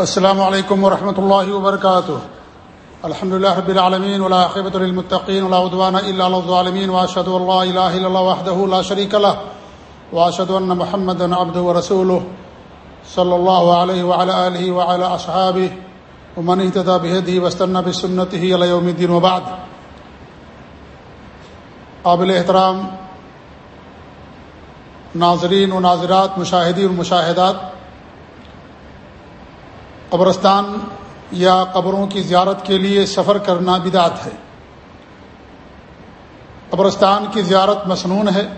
السلام علیکم ورحمۃ اللہ وبرکاتہ۔ الحمد لله رب العالمين ولا عاقبة للمتقين ولا عدوان الا على الظالمين واشهد ان لا اله الا الله وحده لا شريك له واشهد ان محمدا عبده ورسوله صلى الله عليه وعلى اله وعلى اصحابه ومن اهتدى بهديه واستنى بسنته الى يوم الدين وبعد۔ قابل احترام، ناظرین و ناظرات، مشاہدین و مشاہدات قبرستان یا قبروں کی زیارت کے لیے سفر کرنا بدعت ہے۔ قبرستان کی زیارت مصنون ہے۔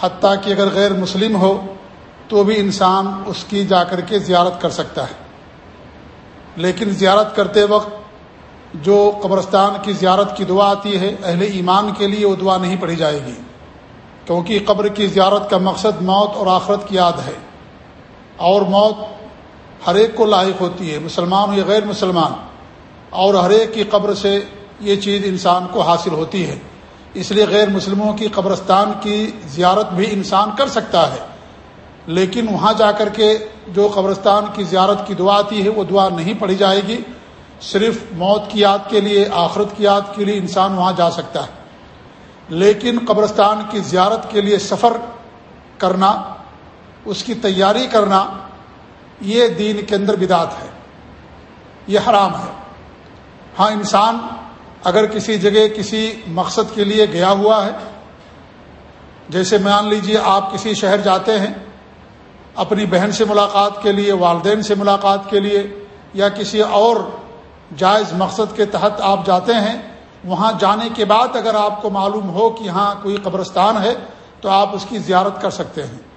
حتیٰ کہ اگر غیر مسلم ہو تو بھی انسان اس کی جا کر کے زیارت کر سکتا ہے۔ لیکن زیارت کرتے وقت جو قبرستان کی زیارت کی دعا آتی ہے، اہل ایمان کے لیے وہ دعا نہیں پڑھی جائے گی۔ کیونکہ قبر کی زیارت کا مقصد موت اور آخرت کی یاد ہے۔ اور موت ہر ایک کو لاحق ہوتی ہے، مسلمان ہو یا غیر مسلمان، اور ہر ایک کی قبر سے یہ چیز انسان کو حاصل ہوتی ہے۔ اس لیے غیر مسلموں کی قبرستان کی زیارت بھی انسان کر سکتا ہے۔ لیکن وہاں جا کر کے جو قبرستان کی زیارت کی دعا آتی ہے، وہ دعا نہیں پڑھی جائے گی۔ صرف موت کی یاد کے لیے، آخرت کی یاد کے لیے انسان وہاں جا سکتا ہے۔ لیکن قبرستان کی زیارت کے لیے سفر کرنا، اس کی تیاری کرنا یہ دین کے اندر بدعت ہے، یہ حرام ہے۔ ہاں انسان اگر کسی جگہ کسی مقصد کے لیے گیا ہوا ہے، جیسے مان لیجیے آپ کسی شہر جاتے ہیں، اپنی بہن سے ملاقات کے لیے، والدین سے ملاقات کے لیے، یا کسی اور جائز مقصد کے تحت آپ جاتے ہیں، وہاں جانے کے بعد اگر آپ کو معلوم ہو کہ ہاں کوئی قبرستان ہے، تو آپ اس کی زیارت کر سکتے ہیں۔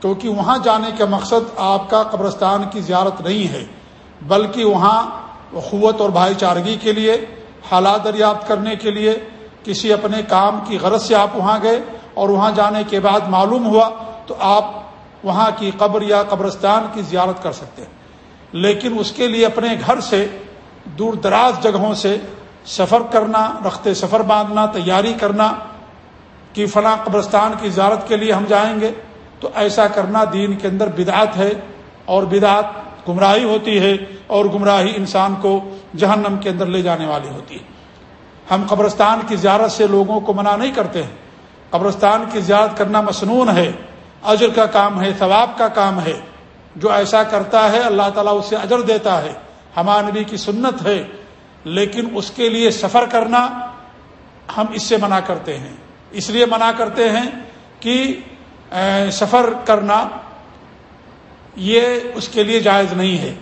کیونکہ وہاں جانے کا مقصد آپ کا قبرستان کی زیارت نہیں ہے، بلکہ وہاں قوت اور بھائی چارگی کے لیے، حالات دریافت کرنے کے لیے کسی اپنے کام کی غرض سے آپ وہاں گئے اور وہاں جانے کے بعد معلوم ہوا تو آپ وہاں کی قبر یا قبرستان کی زیارت کر سکتے ہیں۔ لیکن اس کے لیے اپنے گھر سے، دور دراز جگہوں سے سفر کرنا رختے سفر باندھنا، تیاری کرنا کہ فلاں قبرستان کی زیارت کے لیے ہم جائیں گے۔ تو ایسا کرنا دین کے اندر بدعت ہے اور بدعت گمراہی ہوتی ہے اور گمراہی انسان کو جہنم کے اندر لے جانے والی ہوتی ہے۔ ہم قبرستان کی زیارت سے لوگوں کو منع نہیں کرتے ہیں۔ قبرستان کی زیارت کرنا مصنون ہے۔ اجر کا کام ہے، ثواب کا کام ہے۔ جو ایسا کرتا ہے، اللہ تعالیٰ اسے اجر دیتا ہے۔ ہمارے نبی کی سنت ہے۔ لیکن اس کے لیے سفر کرنا ہم اس سے منع کرتے ہیں۔ اس لیے منع کرتے ہیں کہ سفر کرنا یہ اس کے لیے جائز نہیں ہے۔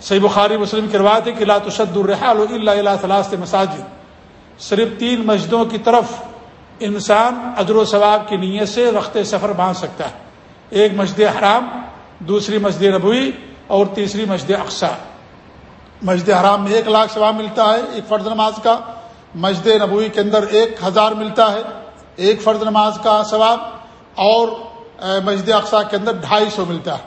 صحیح بخاری مسلم کی روایت ہے کہ لا تشد الرحال اللہ ثلاث مساجد۔ صرف تین مسجدوں کی طرف انسان اجر و ثواب کی نیت سے رختے سفر باندھ سکتا ہے۔ ایک مسجد حرام، دوسری مسجد نبوی اور تیسری مسجد اقسا مسجد حرام میں ایک لاکھ ثواب ملتا ہے ایک فرض نماز کا۔ مسجد نبوی کے اندر ایک ہزار ملتا ہے، ایک فرض نماز کا ثواب۔ اور مسجد اقسا کے اندر ڈھائی سو ملتا ہے۔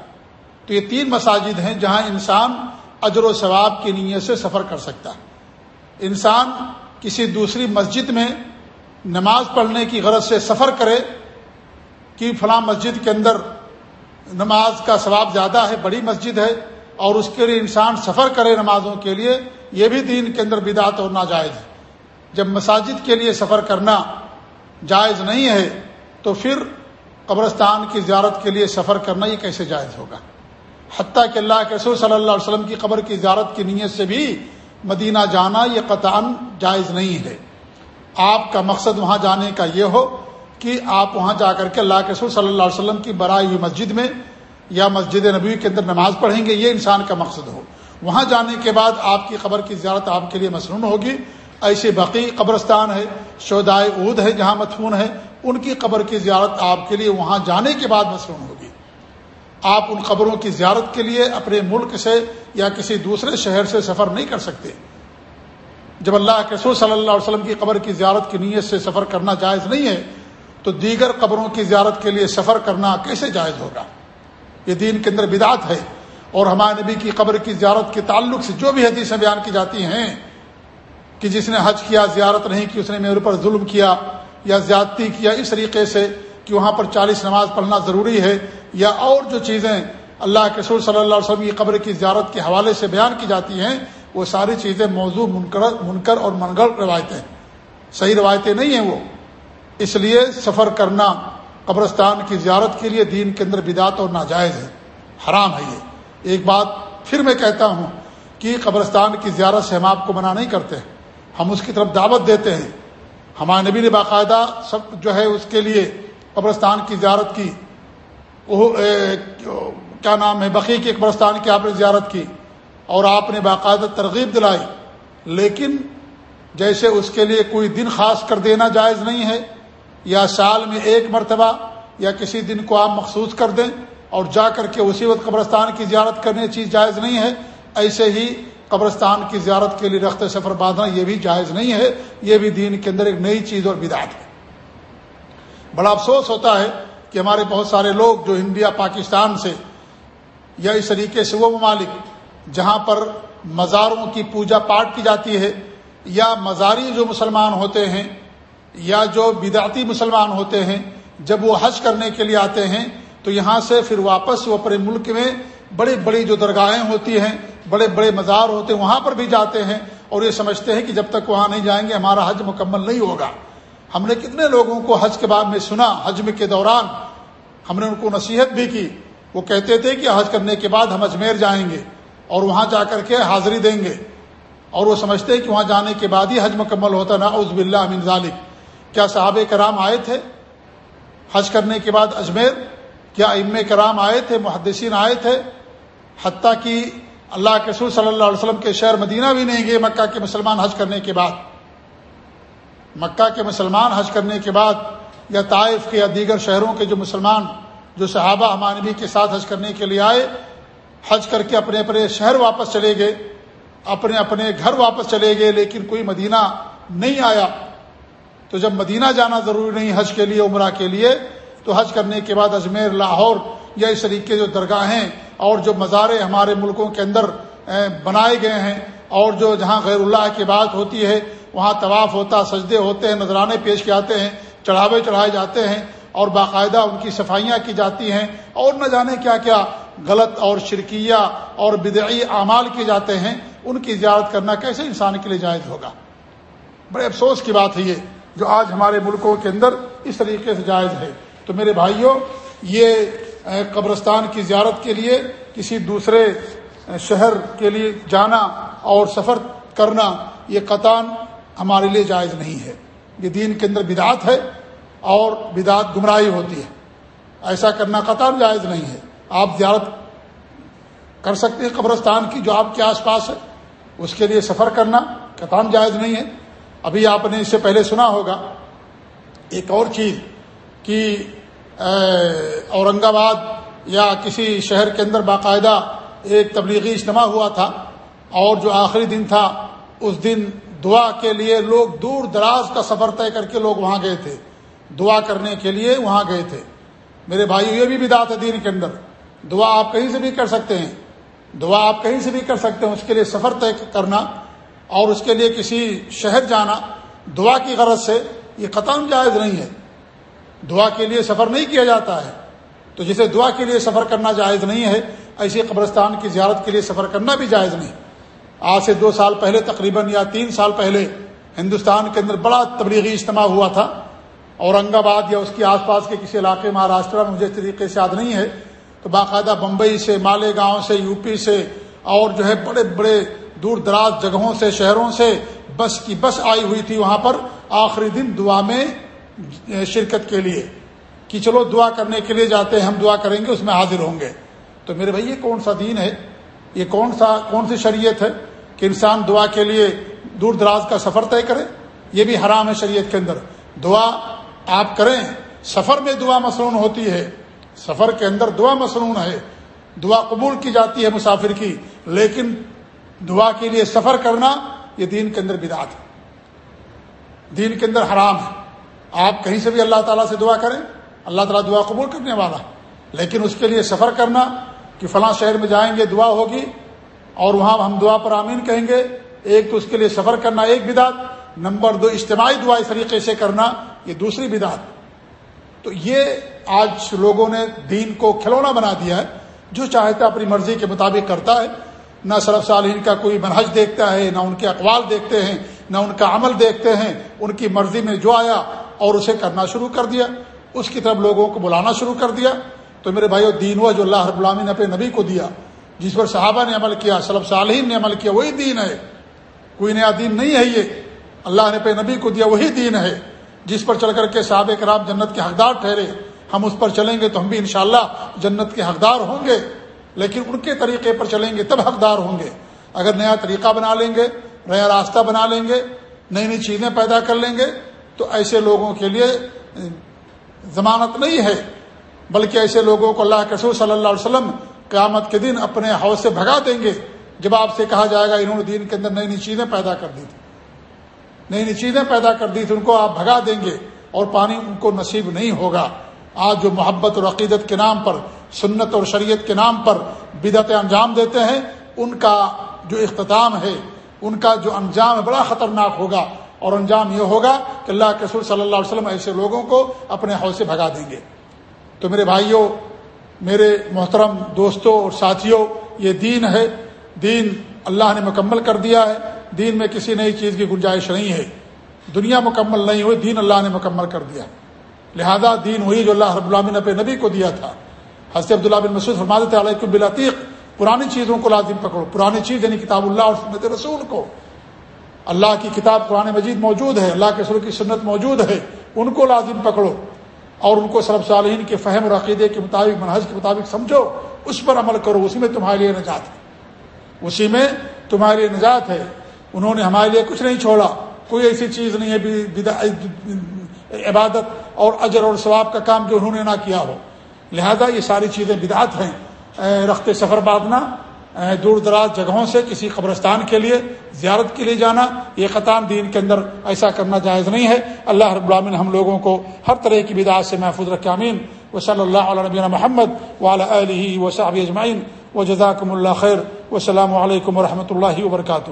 تو یہ تین مساجد ہیں جہاں انسان اجر و ثواب کی نیت سے سفر کر سکتا ہے۔ انسان کسی دوسری مسجد میں نماز پڑھنے کی غرض سے سفر کرے کہ فلاں مسجد کے اندر نماز کا ثواب زیادہ ہے، بڑی مسجد ہے، اور اس کے لیے انسان سفر کرے نمازوں کے لیے، یہ بھی دین کے اندر بدعت اور ناجائز ہے۔ جب مساجد کے لیے سفر کرنا جائز نہیں ہے، تو پھر قبرستان کی زیارت کے لیے سفر کرنا یہ کیسے جائز ہوگا؟ حتیٰ کہ اللہ کے رسول صلی اللہ علیہ وسلم کی قبر کی زیارت کی نیت سے بھی مدینہ جانا یہ قطع جائز نہیں ہے۔ آپ کا مقصد وہاں جانے کا یہ ہو کہ آپ وہاں جا کر کے اللہ کے رسول صلی اللہ علیہ وسلم کی برائی مسجد میں یا مسجد نبی کے اندر نماز پڑھیں گے، یہ انسان کا مقصد ہو۔ وہاں جانے کے بعد آپ کی قبر کی زیارت آپ کے لیے مصنون ہوگی۔ ایسے بقی قبرستان ہے، شودائے عود ہے جہاں متفون ہے۔ ان کی قبر کی زیارت آپ کے لیے وہاں جانے کے بعد مصنون ہوگی۔ آپ ان قبروں کی زیارت کے لیے اپنے ملک سے یا کسی دوسرے شہر سے سفر نہیں کر سکتے۔ جب اللہ کے رسول صلی اللہ علیہ وسلم کی قبر کی زیارت کی نیت سے سفر کرنا جائز نہیں ہے، تو دیگر قبروں کی زیارت کے لیے سفر کرنا کیسے جائز ہوگا؟ یہ دین کے اندر بدعت ہے اور ہمارے نبی کی قبر کی زیارت کے تعلق سے جو بھی حدیثیں بیان کی جاتی ہیں کہ جس نے حج کیا، زیارت نہیں کی، اس نے میرے پر ظلم کیا یا زیادتی کیا اس طریقے سے کہ وہاں پر چالیس نماز پڑھنا ضروری ہے یا اور جو چیزیں اللہ کے رسول صلی اللہ علیہ وسلم کی قبر کی زیارت کے حوالے سے بیان کی جاتی ہیں، وہ ساری چیزیں موضوع، منکر منکر اور منگل روایتیں صحیح روایتیں نہیں ہیں وہ۔ اس لیے سفر کرنا، قبرستان کی زیارت کے لیے دین کے اندر بدعت اور ناجائز ہے۔ حرام ہے یہ۔ ایک بات پھر میں کہتا ہوں کہ قبرستان کی زیارت سے ہم آپ کو منع نہیں کرتے۔ ہم اس کی طرف دعوت دیتے ہیں۔ ہمارے نبی نے باقاعدہ سب جو ہے اس کے لیے قبرستان کی زیارت کی۔ وہ کیا نام ہے؟ بقی کی قبرستان کی آپ نے زیارت کی۔ اور آپ نے باقاعدہ ترغیب دلائی۔ لیکن جیسے اس کے لیے کوئی دن خاص کر دینا جائز نہیں ہے، یا سال میں ایک مرتبہ یا کسی دن کو آپ مخصوص کر دیں اور جا کر کے اسی وقت قبرستان کی زیارت کرنے چیز جائز نہیں ہے، ایسے ہی قبرستان کی زیارت کے لیے رخت سفر باندھنا یہ بھی جائز نہیں ہے۔ یہ بھی دین کے اندر ایک نئی چیز اور بدعت ہے۔ بڑا افسوس ہوتا ہے کہ ہمارے بہت سارے لوگ جو انڈیا، پاکستان سے یا اس طریقے سے وہ ممالک جہاں پر مزاروں کی پوجا پاٹ کی جاتی ہے یا مزاری جو مسلمان ہوتے ہیں یا جو بدعتی مسلمان ہوتے ہیں، جب وہ حج کرنے کے لیے آتے ہیں تو یہاں سے پھر واپس وہ اپنے ملک میں بڑی بڑی جو درگاہیں ہوتی ہیں بڑے بڑے مزار ہوتے ہیں، وہاں پر بھی جاتے ہیں اور یہ سمجھتے ہیں کہ جب تک وہاں نہیں جائیں گے، ہمارا حج مکمل نہیں ہوگا۔ ہم نے کتنے لوگوں کو حج کے بعد میں سنا، حج کے دوران ہم نے ان کو نصیحت بھی کی۔ وہ کہتے تھے کہ حج کرنے کے بعد ہم اجمیر جائیں گے اور وہاں جا کر کے حاضری دیں گے۔ اور وہ سمجھتے ہیں کہ وہاں جانے کے بعد ہی حج مکمل ہوتا نا عز بلّہ امن ظالم کیا صحابہ کرام آئے تھے؟ حج کرنے کے بعد اجمیر؟ کیا ام کرام آئے تھے؟ محدثین آئے تھے؟ حتیٰ کہ اللہ کے سور صلی اللہ علیہ وسلم کے شہر مدینہ بھی نہیں گئے، مکہ کے مسلمان حج کرنے کے بعد۔ مکہ کے مسلمان حج کرنے کے بعد یا طائف کے یا دیگر شہروں کے جو مسلمان، جو صحابہ امانبی کے ساتھ حج کرنے کے لیے آئے، حج کر کے اپنے اپنے شہر واپس چلے گئے، اپنے اپنے گھر واپس چلے گئے، لیکن کوئی مدینہ نہیں آیا۔ تو جب مدینہ جانا ضروری نہیں حج کے لیے، عمرہ کے لیے، تو حج کرنے کے بعد اجمیر، لاہور یا اس طریقے جو درگاہیں اور جو مزارے ہمارے ملکوں کے اندر بنائے گئے ہیں، اور جو جہاں غیر اللہ کی بات ہوتی ہے، وہاں طواف ہوتا، سجدے ہوتے ہیں، نذرانے پیش کیے جاتے ہیں، چڑھاوے چڑھائے جاتے ہیں، اور باقاعدہ ان کی صفائیاں کی جاتی ہیں، اور نہ جانے کیا کیا غلط اور شرکیہ اور بدعی اعمال کیے جاتے ہیں، ان کی زیارت کرنا کیسے انسان کے لیے جائز ہوگا؟ بڑے افسوس کی بات ہے یہ، جو آج ہمارے ملکوں کے اندر اس طریقے سے جائز ہے۔ تو میرے بھائیوں، یہ قبرستان کی زیارت کے لیے، کسی دوسرے شہر کے لیے جانا اور سفر کرنا، یہ قطان ہمارے لیے جائز نہیں ہے۔ یہ دین کے اندر بدعت ہے اور بدعت گمراہی ہوتی ہے۔ ایسا کرنا قطار جائز نہیں ہے۔ آپ زیارت کر سکتے ہیں قبرستان کی جو آپ کے آس پاس ہے، اس کے لیے سفر کرنا قطان جائز نہیں ہے۔ ابھی آپ نے اس سے پہلے سنا ہوگا، ایک اور چیز کہ اورنگ آباد یا کسی شہر کے اندر باقاعدہ ایک تبلیغی اجتماع ہوا تھا اور جو آخری دن تھا، اس دن دعا کے لیے لوگ دور دراز کا سفر طے کر کے لوگ وہاں گئے تھے۔ دعا کرنے کے لیے وہاں گئے تھے۔ میرے بھائی یہ بھی بدات ہے دین کے اندر۔ دعا آپ کہیں سے بھی کر سکتے ہیں۔ دعا آپ کہیں سے بھی کر سکتے ہیں۔ اس کے لیے سفر طے کرنا اور اس کے لیے کسی شہر جانا، دعا کی غرض سے یہ ختم جائز نہیں ہے۔ دعا کے لیے سفر نہیں کیا جاتا ہے۔ تو جسے دعا کے لیے سفر کرنا جائز نہیں ہے ایسی قبرستان کی زیارت کے لیے سفر کرنا بھی جائز نہیں۔ آج سے دو سال پہلے تقریباً یا تین سال پہلے ہندوستان کے اندر بڑا تبلیغی اجتماع ہوا تھا۔ اورنگ آباد یا اس کے آس پاس کے کسی علاقے مہاراشٹر میں مجھے طریقے سے یاد نہیں ہے۔ تو باقاعدہ بمبئی سے مالیگاؤں سے، یو پی سے، اور جو ہے بڑے بڑے دور دراز جگہوں سے، شہروں سے بس کی بس آئی ہوئی تھی۔ وہاں پر آخری دن دعا میں شرکت کے لیے کہ چلو دعا کرنے کے لیے جاتے ہیں، ہم دعا کریں گے، اس میں حاضر ہوں گے۔ تو میرے بھائی، یہ کون سا دین ہے؟ یہ کون سا، کون سی شریعت ہے کہ انسان دعا کے لیے دور دراز کا سفر طے کرے؟ یہ بھی حرام ہے شریعت کے اندر۔ دعا آپ کریں، سفر میں دعا مصنون ہوتی ہے۔ سفر کے اندر دعا مصنون ہے۔ دعا قبول کی جاتی ہے مسافر کی، لیکن دعا کے لیے سفر کرنا یہ دین کے اندر بدعت ہے۔ دین کے اندر حرام ہے۔ آپ کہیں سے بھی اللہ تعالیٰ سے دعا کریں، اللہ تعالیٰ دعا قبول کرنے والا۔ لیکن اس کے لیے سفر کرنا کہ فلاں شہر میں جائیں گے، دعا ہوگی اور وہاں ہم دعا پر آمین کہیں گے۔ ایک تو اس کے لیے سفر کرنا ایک بدعت، نمبر دو اجتماعی دعا اس طریقے سے کرنا، یہ دوسری بدعت۔ تو یہ آج لوگوں نے دین کو کھلونا بنا دیا ہے، جو چاہتا اپنی مرضی کے مطابق کرتا ہے۔ نہ صرف صالحین کا کوئی منہج دیکھتا ہے، نہ ان کے اقوال دیکھتے ہیں، نہ ان کا عمل دیکھتے ہیں۔ ان کی مرضی میں جو آیا اور اسے کرنا شروع کر دیا۔ اس کی طرف لوگوں کو بلانا شروع کر دیا۔ تو میرے بھائیو، دین ہوا جو اللہ رب العامی نے اپنے نبی کو دیا، جس پر صحابہ نے عمل کیا صلب صالحین نے عمل کیا، وہی دین ہے۔ کوئی نیا دین نہیں ہے یہ۔ اللہ نے پہ نبی کو دیا، وہی دین ہے۔ جس پر چل کر کے صحابہ کرام جنت کے حقدار ٹھہرے۔ ہم اس پر چلیں گے تو ہم بھی انشاءاللہ جنت کے حقدار ہوں گے۔ لیکن ان کے طریقے پر چلیں گے تب حقدار ہوں گے۔ اگر نیا طریقہ بنا لیں گے، نیا راستہ بنا لیں گے، نئی نئی چیزیں پیدا کر لیں گے تو ایسے لوگوں کے لیے ضمانت نہیں ہے، بلکہ ایسے لوگوں کو اللہ کے صلی اللہ علیہ وسلم قیامت کے دن اپنے حوض سے بھگا دیں گے۔ جب آپ سے کہا جائے گا، انہوں نے دین کے اندر نئی نئی چیزیں پیدا کر دی تھی نئی نئی چیزیں پیدا کر دی تھی ان کو آپ بھگا دیں گے اور پانی ان کو نصیب نہیں ہوگا۔ آج جو محبت اور عقیدت کے نام پر، سنت اور شریعت کے نام پر بدعت انجام دیتے ہیں، ان کا جو اختتام ہے، ان کا جو انجام ہے، بڑا خطرناک ہوگا۔ اور انجام یہ ہوگا کہ اللہ کے سر صلی اللہ علیہ وسلم ایسے لوگوں کو اپنے حوصے بھگا دیں گے۔ تو میرے بھائیوں، میرے محترم دوستوں اور ساتھیوں، یہ دین ہے۔ دین اللہ نے مکمل کر دیا ہے۔ دین میں کسی نئی چیز کی گنجائش نہیں ہے۔ دنیا مکمل نہیں ہوئی، دین اللہ نے مکمل کر دیا۔ لہذا دین وہی جو اللہ رب العالمین نے اپنے نبی کو دیا تھا۔ حضرت عبداللہ بن مسعود فرماد علیہ بلاطیق پرانی چیزوں کو لازم پکڑو۔ پرانی چیز یعنی کتاب اللہ اور سنت رسول کو۔ اللہ کی کتاب قرآن مجید موجود ہے، اللہ کے سر کی سنت موجود ہے، ان کو لازم پکڑو اور ان کو سرب صالحین کے فہم اور عقیدے کے مطابق منحص کے مطابق سمجھو، اس پر عمل کرو، اسی میں تمہارے لیے نجات ہے۔ اسی میں تمہارے لیے نجات ہے۔ انہوں نے ہمارے لیے کچھ نہیں چھوڑا، کوئی ایسی چیز نہیں ہے عبادت اور اجر اور ثواب کا کام جو انہوں نے نہ کیا ہو۔ لہذا یہ ساری چیزیں بدعت ہیں۔ رخت سفر باندھنا دور دراز جگہوں سے کسی قبرستان کے لیے زیارت کے لیے جانا، یہ خطام دین کے اندر ایسا کرنا جائز نہیں ہے۔ اللہ رب العالمین ہم لوگوں کو ہر طرح کی بدعات سے محفوظ رکھے امین و صلی اللہ علیہ نبینا محمد ولا علیہ و صحاب اجمعین۔ و جزاکم اللہ خیر۔ و السلام علیکم و رحمۃ اللہ وبرکاتہ۔